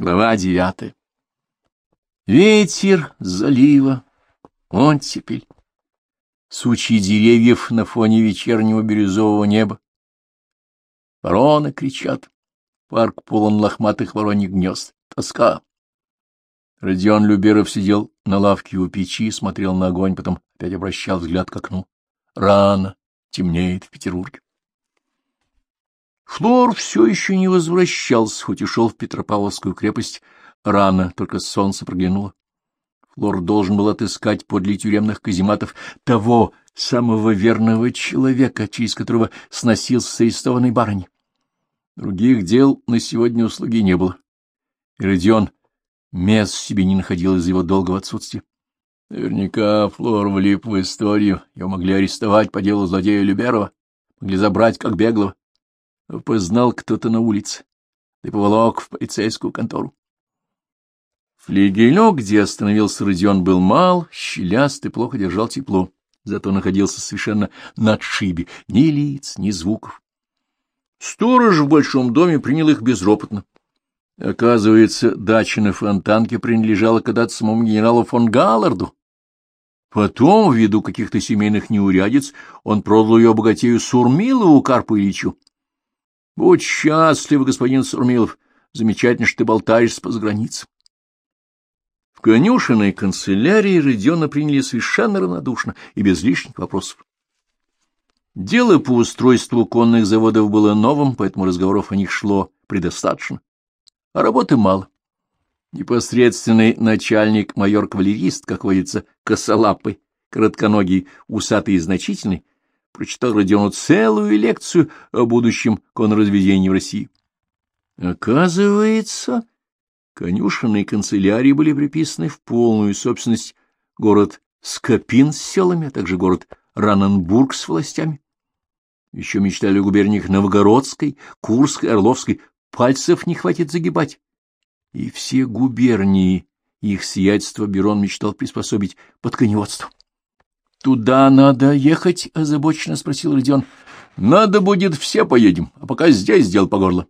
Глава девятая. Ветер залива, оттепель, сучьи деревьев на фоне вечернего бирюзового неба. Вороны кричат, парк полон лохматых вороньих гнезд, тоска. Родион Люберов сидел на лавке у печи, смотрел на огонь, потом опять обращал взгляд к окну. Рано, темнеет в Петербурге. Флор все еще не возвращался, хоть и шел в Петропавловскую крепость. Рано, только солнце проглянуло. Флор должен был отыскать подле тюремных казематов того самого верного человека, через которого сносился с арестованной барыней. Других дел на сегодня услуги не было. И Родион мест себе не находил из его долгого отсутствия. Наверняка Флор влип в историю. Его могли арестовать по делу злодея Люберова, могли забрать как беглого. Познал кто-то на улице и поволок в полицейскую контору. Флигелек, где остановился Родион, был мал, щеляст и плохо держал тепло, зато находился совершенно на отшибе, ни лиц, ни звуков. Сторож в большом доме принял их безропотно. Оказывается, дача на Фонтанке принадлежала когда-то самому генералу фон Галларду. Потом, ввиду каких-то семейных неурядиц, он продал ее богатею Сурмилову Карпу Ильичу. Будь счастлив, господин Сурмилов, замечательно, что ты болтаешься по границам. В конюшенной канцелярии Родиона приняли совершенно равнодушно и без лишних вопросов. Дело по устройству конных заводов было новым, поэтому разговоров о них шло предостаточно, а работы мало. Непосредственный начальник, майор-кавалерист, как водится, косолапый, коротконогий, усатый и значительный, прочитал Родиону целую лекцию о будущем конразведении в России. Оказывается, конюшенные канцелярии были приписаны в полную собственность город Скопин с селами, а также город Раненбург с властями. Еще мечтали о губерниях Новгородской, Курской, Орловской. Пальцев не хватит загибать. И все губернии их сиятельство Берон мечтал приспособить под коневодство. — Туда надо ехать? — озабоченно спросил Родион. — Надо будет, все поедем, а пока здесь дел по горло.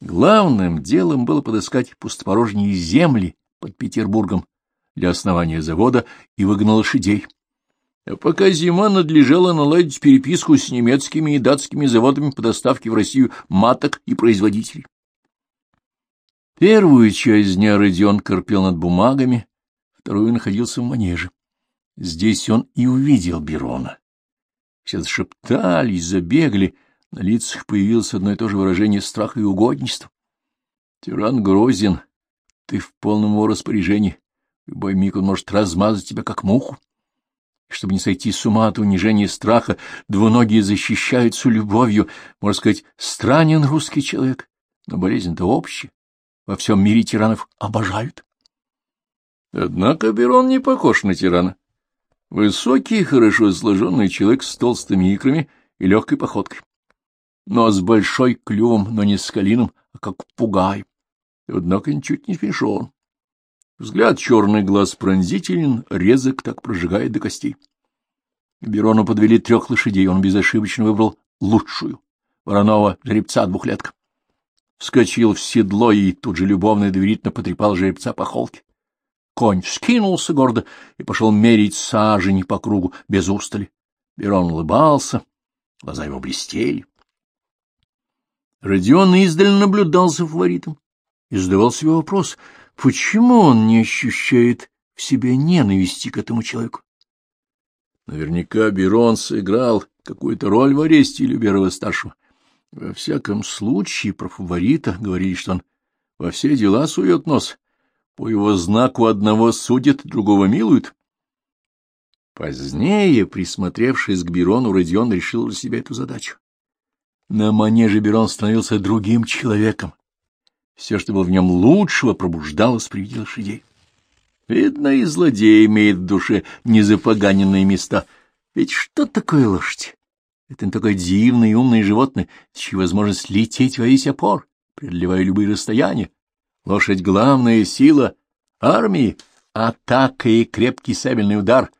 Главным делом было подыскать пустопорожние земли под Петербургом для основания завода и выгнал лошадей. А пока зима надлежало наладить переписку с немецкими и датскими заводами по доставке в Россию маток и производителей. Первую часть дня Родион корпел над бумагами, вторую находился в манеже. Здесь он и увидел Берона. Все зашептались, забегали, на лицах появилось одно и то же выражение страха и угодничества. Тиран грозен, ты в полном его распоряжении, любой миг он может размазать тебя, как муху. Чтобы не сойти с ума от унижения и страха, двуногие защищаются любовью, можно сказать, странен русский человек, но болезнь-то общая, во всем мире тиранов обожают. Однако Берон не похож на тирана. Высокий, хорошо сложенный человек с толстыми икрами и легкой походкой. Нос большой клювом, но не с калином, а как пугай. Однако ничуть не смешон. Взгляд черный глаз пронзителен, резок так прожигает до костей. Берону подвели трех лошадей, он безошибочно выбрал лучшую, вороного жеребца двухлетка. Вскочил в седло и тут же любовно и доверительно потрепал жеребца по холке. Конь вскинулся гордо и пошел мерить сажень по кругу без устали. Берон улыбался, глаза его блестели. Родион издали наблюдал за фаворитом и задавал себе вопрос, почему он не ощущает в себе ненависти к этому человеку. Наверняка Берон сыграл какую-то роль в аресте Люберова-старшего. Во всяком случае, про фаворита говорили, что он во все дела сует нос, по его знаку одного судят, другого милуют. Позднее, присмотревшись к Бирону, Родион решил для себя эту задачу. На манеже Берон становился другим человеком. Все, что было в нем лучшего, пробуждалось при виде лошадей. Видно, и злодей имеет в душе незапоганенные места. Ведь что такое лошадь? Это не такое дивное и умное животное, чьей возможность лететь во весь опор, преодолевая любые расстояния. Лошадь — главная сила армии, атака и крепкий сабельный удар.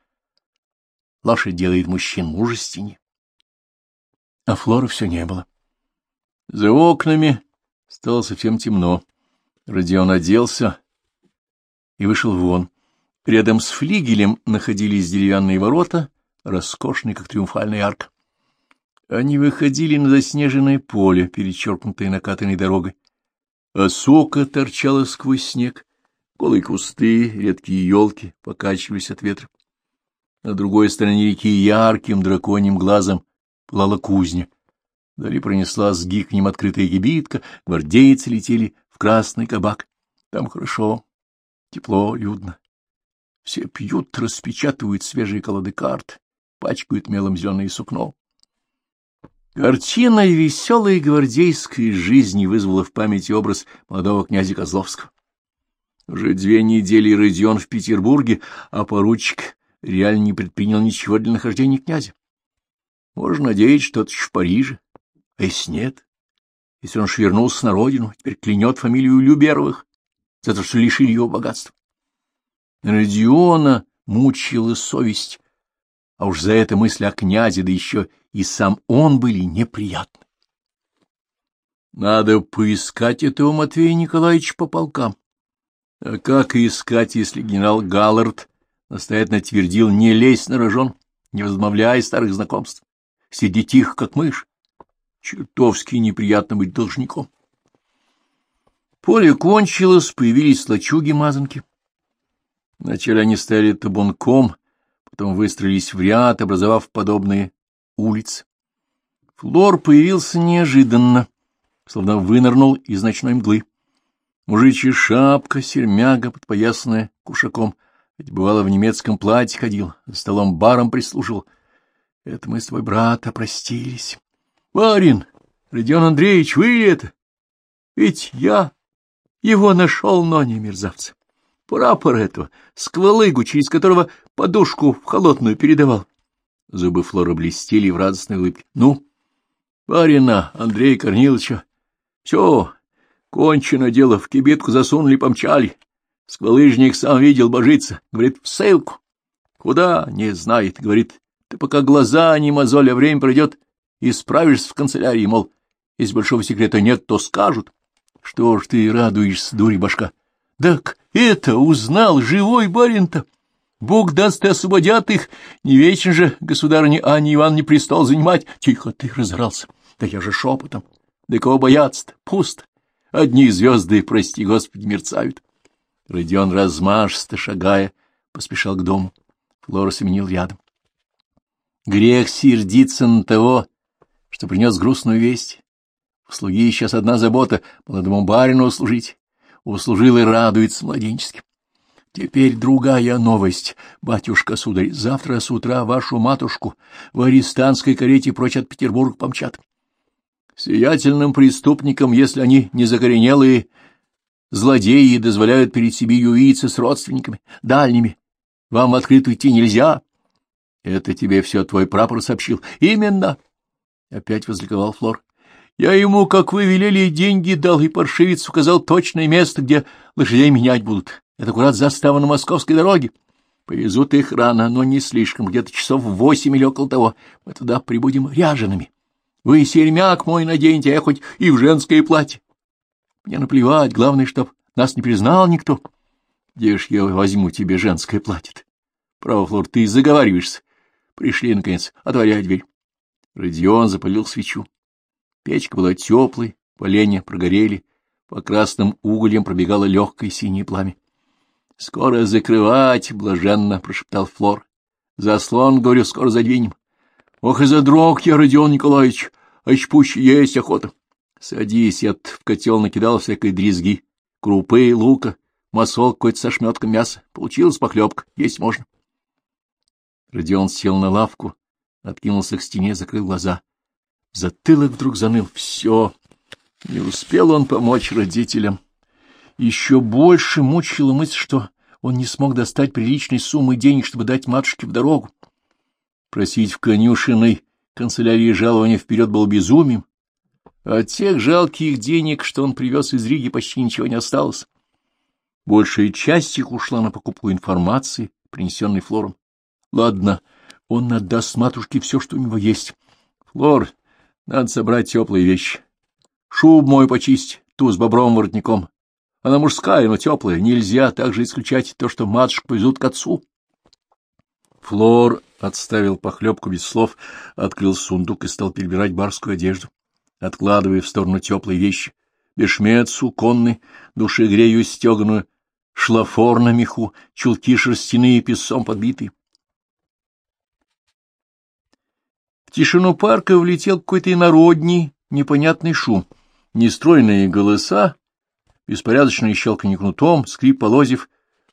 Лошадь делает мужчин мужественнее. А Флоры все не было. За окнами стало совсем темно. Родион оделся и вышел вон. Рядом с флигелем находились деревянные ворота, роскошные, как триумфальная арка. Они выходили на заснеженное поле, перечеркнутое накатанной дорогой. Осока торчала сквозь снег, голые кусты, редкие елки покачивались от ветра. На другой стороне реки ярким драконьим глазом плала кузня. Вдали пронесла с гикнем открытая гибитка, гвардейцы летели в красный кабак. Там хорошо, тепло, людно. Все пьют, распечатывают свежие колоды карт, пачкают мелом зеленое сукно. Картина веселой гвардейской жизни вызвала в памяти образ молодого князя Козловского. Уже две недели Родион в Петербурге, а поручик реально не предпринял ничего для нахождения князя. Можно надеяться, что это в Париже. А если нет? Если он швернулся на родину, теперь клянет фамилию Люберовых за то, что лишили его богатства. Родиона мучила совесть, а уж за это мысли о князе, да еще и сам он были неприятны. Надо поискать этого Матвея Николаевича по полкам. А как искать, если генерал Галлард настоятельно твердил «не лезь на рожон, не возмовляй старых знакомств, сиди тихо, как мышь». Чертовски неприятно быть должником. Поле кончилось, появились лачуги-мазанки. Вначале они стояли табунком, потом выстроились в ряд, образовав подобные улицы. Флор появился неожиданно, словно вынырнул из ночной мглы. Мужичья шапка, сермяга, подпоясанная кушаком, ведь бывало в немецком платье ходил, за столом баром прислуживал. Это мы с твой брат опростились. Барин, Родион Андреевич, вы это? Ведь я его нашел, но не мерзавца прапор этого, сквалыгу, через которого подушку в холодную передавал. Зубы Флора блестели в радостной улыбке. — Ну, барина Андрея Корниловича, все, кончено дело, в кибитку засунули, помчали. Сквалыжник сам видел, божится, говорит, в ссылку. Куда? Не знает, говорит, ты пока глаза не мозоль, а время пройдет, и справишься в канцелярии, мол, если большого секрета нет, то скажут. Что ж ты радуешься, дури башка? Так это узнал живой барин-то. Бог даст, и освободят их. Не вечно же, государыне Анне Ивановне престол занимать. Тихо ты разорался. Да я же шепотом. Да кого бояться-то? Пусто. Одни звезды, прости господи, мерцают. Родион размашисто шагая, поспешал к дому. Флора семенил рядом. Грех сердиться на того, что принес грустную весть. У слуги сейчас одна забота — молодому барину услужить услужил и радуется младенческим. Теперь другая новость, батюшка-сударь. Завтра с утра вашу матушку в арестантской карете прочь от Петербурга помчат. Сиятельным преступникам, если они не закоренелые злодеи, дозволяют перед себе юиться с родственниками, дальними. Вам в открытую идти нельзя. Это тебе все твой прапор сообщил. Именно. Опять возликовал Флор. Я ему, как вы велели, деньги дал, и паршивец указал точное место, где лошадей менять будут. Это аккурат застава на московской дороге. Повезут их рано, но не слишком, где-то часов в восемь или около того. Мы туда прибудем ряжеными. Вы сермяк мой наденьте, а я хоть и в женское платье. Мне наплевать, главное, чтоб нас не признал никто. Где ж я возьму тебе женское платье -то? Право, Флор, ты заговариваешься. Пришли, наконец, отворяй дверь. Родион запалил свечу. Печка была теплой, поленья прогорели, по красным угольям пробегало легкое синее пламя. — Скоро закрывать, — блаженно прошептал Флор. — Заслон, говорю, скоро задвинем. — Ох и задрог я, Родион Николаевич, а еще пуще есть охота. Садись, я в котел накидал всякой дрезги, крупы, лука, масол какой-то со шметком мяса. Получилась похлебка, есть можно. Родион сел на лавку, откинулся к стене, закрыл глаза. Затылок вдруг заныл. Все. Не успел он помочь родителям. Еще больше мучила мысль, что он не смог достать приличной суммы денег, чтобы дать матушке в дорогу. Просить в конюшиной канцелярии жалования вперед был безумием. От тех жалких денег, что он привез из Риги, почти ничего не осталось. Большая часть их ушла на покупку информации, принесенной Флором. Ладно, он отдаст матушке все, что у него есть. Флор, надо собрать теплые вещи. Шуб мой почисть, ту с бобровым воротником. Она мужская, но теплая. Нельзя также исключать то, что матушку повезут к отцу. Флор отставил похлебку без слов, открыл сундук и стал перебирать барскую одежду, откладывая в сторону теплые вещи. Бешмет суконный, душегрею стеганую, шлафор на меху, чулки шерстяные песом подбитые. В тишину парка влетел какой-то инородний, непонятный шум. Нестройные голоса, беспорядочное щелканье кнутом, скрип полозьев.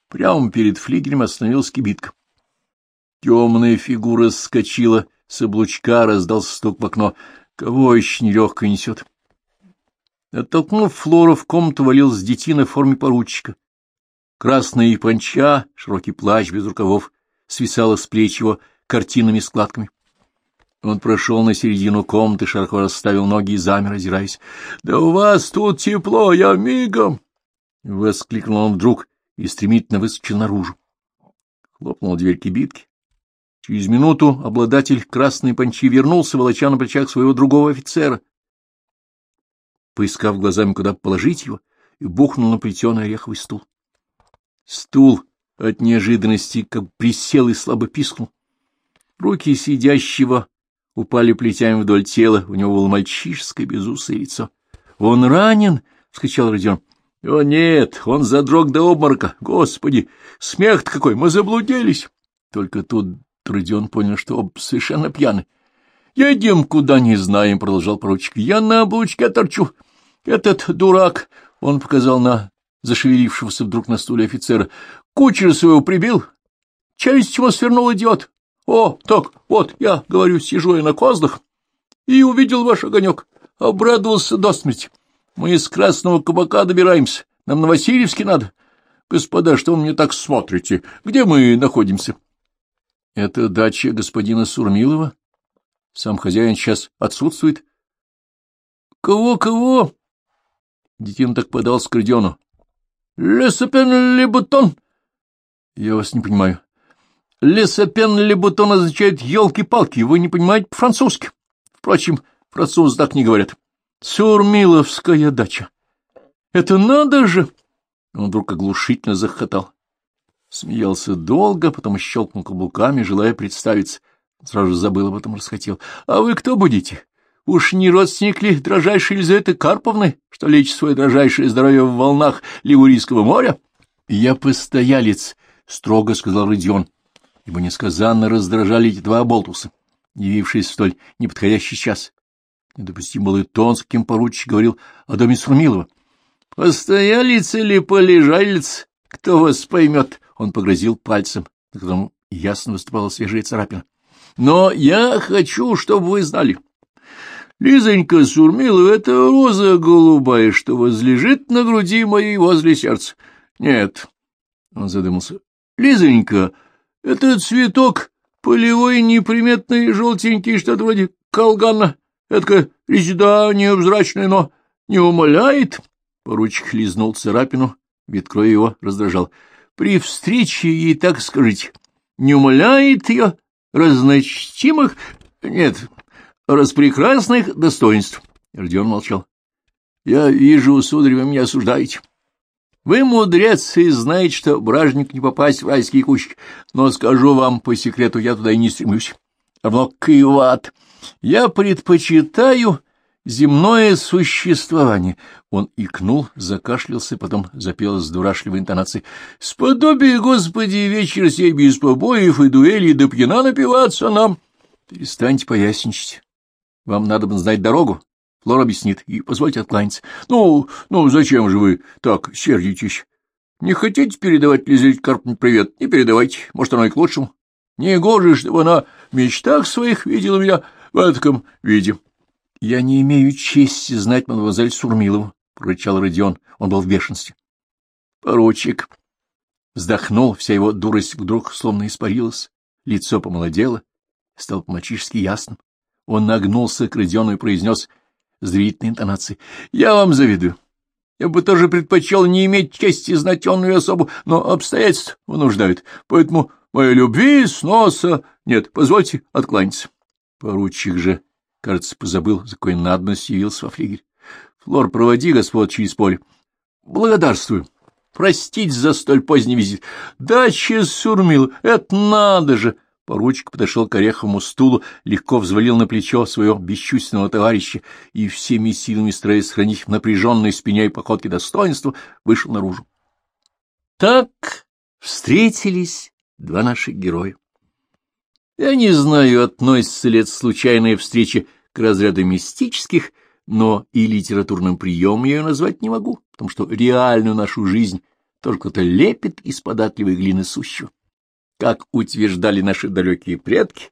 Прямо перед флигелем остановилась кибитка. Темная фигура скочила с облучка, раздался стук в окно. Кого еще нелегко несет? Оттолкнув Флора, в комнату валился детина в форме поручика. Красная панча, широкий плащ без рукавов, свисала с плеч его картинными складками. Он прошел на середину комнаты, широко расставил ноги и замер, озираясь. — Да у вас тут тепло, я мигом! — воскликнул он вдруг и стремительно выскочил наружу. Хлопнула дверь кибитки. Через минуту обладатель красной панчи вернулся, волоча на плечах своего другого офицера. Поискав глазами, куда положить его, и бухнул на плетеный ореховый стул. Стул от неожиданности как присел и слабо пискнул. Руки сидящего упали плетями вдоль тела, у него было мальчишеское безусое лицо. — Он ранен? — вскричал Родион. — О, нет, он задрог до обморока. Господи, смех какой, мы заблудились. Только тут Родион понял, что оба совершенно пьяны. — Едем куда не знаем, — продолжал поручик. — Я на облучке торчу. Этот дурак, — он показал на зашевелившегося вдруг на стуле офицера, — кучера своего прибил. Челюсть ему свернул идиот. О, так, вот, я, говорю, сижу я на козлах и увидел ваш огонек. Обрадовался до смерти. Мы из Красного Кабака добираемся. Нам на Васильевске надо. Господа, что вы мне так смотрите? Где мы находимся? — Это дача господина Сурмилова. Сам хозяин сейчас отсутствует. Кого, кого? Детин так подался к Родиону. — Лесопен Лебутон. — Я вас не понимаю. Лесопен Лебутон означает елки-палки. Вы не понимаете по-французски. Впрочем, французы так не говорят. Сурмиловская дача. Это надо же! Он вдруг оглушительно захотал. Смеялся долго, потом щелкнул каблуками, желая представиться. Сразу забыл об этом, расхотел. — А вы кто будете? Уж не родственник ли дрожайшей Елизаветы Карповны, что лечит свое дрожайшее здоровье в волнах Ливурийского моря? — Я постоялец, — строго сказал Родион, ибо несказанно раздражали эти два болтуса, явившиеся в столь неподходящий час. Недопустим был и тон, с каким поручик говорил о доме Сурмилова. — Постоялец или полежалец, кто вас поймет? Он погрозил пальцем, на котором ясно выступала свежая царапина. — Но я хочу, чтобы вы знали. Лизонька Сурмилова — это роза голубая, что возлежит на груди моей возле сердца. Нет, — он задумался, — Лизонька, это цветок полевой, неприметный, желтенький, что-то вроде колгана. Это резида невзрачная, но не умоляет. Поручик лизнул царапину, вид крови его раздражал. При встрече ей так скажите, не умоляет ее разночтимых, нет, распрекрасных достоинств. Родион молчал. — Я вижу, сударь, вы меня осуждаете. Вы мудрец и знаете, что бражник не попасть в райские кущи, но скажу вам по секрету, я туда и не стремлюсь. Равно кыват. Я предпочитаю земное существование. Он икнул, закашлялся, потом запел с дурашливой интонацией. «Сподобие, Господи, вечер сей без побоев и дуэлей, да пьяна напиваться нам!» «Перестаньте поясничать. Вам надо бы знать дорогу. Флор объяснит, и позвольте откланяться. Ну, ну, зачем же вы так сердитесь? Не хотите передавать Лизавете Карпне привет? Не передавайте, может, оно и к лучшему. Не гоже, чтобы она в мечтах своих видела меня в таком виде. — Я не имею чести знать мадемуазель Сурмилову, — прорычал Родион. Он был в бешенстве. Поручик вздохнул, вся его дурость вдруг словно испарилась, лицо помолодело, стал по-мальчишески ясным. Он нагнулся к Родиону и произнес зрительной интонацией. — Я вам завидую. Я бы тоже предпочел не иметь чести знать онную особу, но обстоятельства вынуждают, поэтому моей любви с носа нет. Позвольте откланяться. Поручик же, кажется, позабыл, за какой надобность явился во флигель. Флор, проводи господ через поле. благодарствую. Простить за столь поздний визит. Дача Сурмил, это надо же! Поручик подошел к ореховому стулу, легко взвалил на плечо своего бесчувственного товарища и всеми силами, стараясь сохранить в напряженной спине и походке достоинства, вышел наружу. Так встретились два наших героя. Я не знаю, относится ли эта случайная встреча к разряду мистических, но и литературным приемом ее назвать не могу, потому что реальную нашу жизнь только-то лепит из податливой глины сущего. Как утверждали наши далекие предки,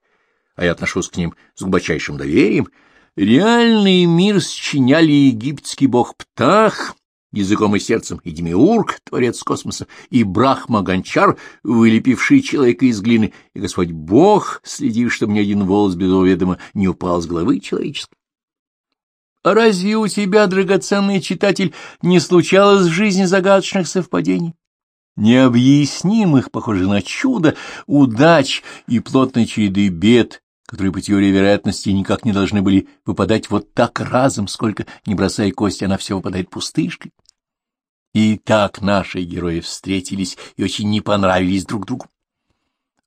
а я отношусь к ним с глубочайшим доверием, реальный мир счиняли египетский бог Птах, языком и сердцем, и Демиург, творец космоса, и Брахма-гончар, вылепивший человека из глины, и Господь Бог, следив, чтобы ни один волос без уведома не упал с головы человеческой. А разве у тебя, драгоценный читатель, не случалось в жизни загадочных совпадений? Необъяснимых, похоже на чудо, удач и плотной череды бед, которые по теории вероятности никак не должны были выпадать вот так разом, сколько, не бросая кости, она все выпадает пустышкой. И так наши герои встретились и очень не понравились друг другу.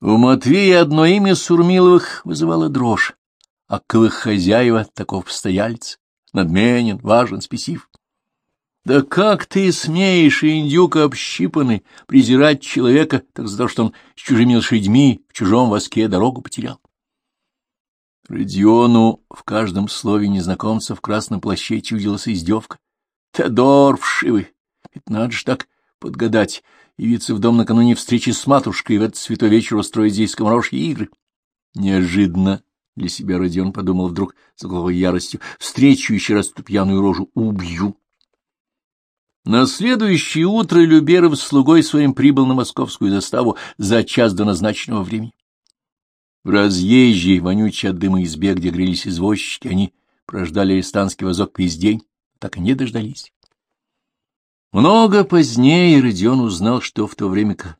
У Матвея одно имя Сурмиловых вызывало дрожь, а к их хозяева таков постоялец надменен, важен, спесив. Да как ты смеешь, индюк общипанный, презирать человека так за то, что он с чужими лошадьми в чужом воске дорогу потерял? Родиону в каждом слове незнакомца в красном плаще чудилась издевка. Теодор вшивый, ведь надо же так подгадать, явиться в дом накануне встречи с матушкой и в этот святой вечер устроить здесь скоморожьи игры. Неожиданно для себя Родион подумал вдруг с головой яростью. Встречу еще раз эту пьяную рожу. Убью. На следующее утро Люберов с слугой своим прибыл на московскую заставу за час до назначенного времени. В разъезжей, вонючей от дыма избе, где грелись извозчики, они прождали арестантский вазок весь день, так и не дождались. Много позднее Родион узнал, что в то время, как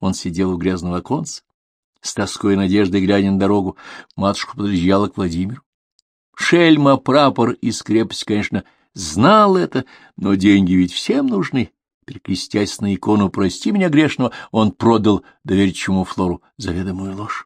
он сидел у грязного оконца, с тоской и надеждой глядя на дорогу, матушка подъезжала к Владимиру. Шельма, прапор из крепости, конечно, знал это, но деньги ведь всем нужны. Перекрестясь на икону «Прости меня грешного», он продал доверчивому Флору заведомую ложь.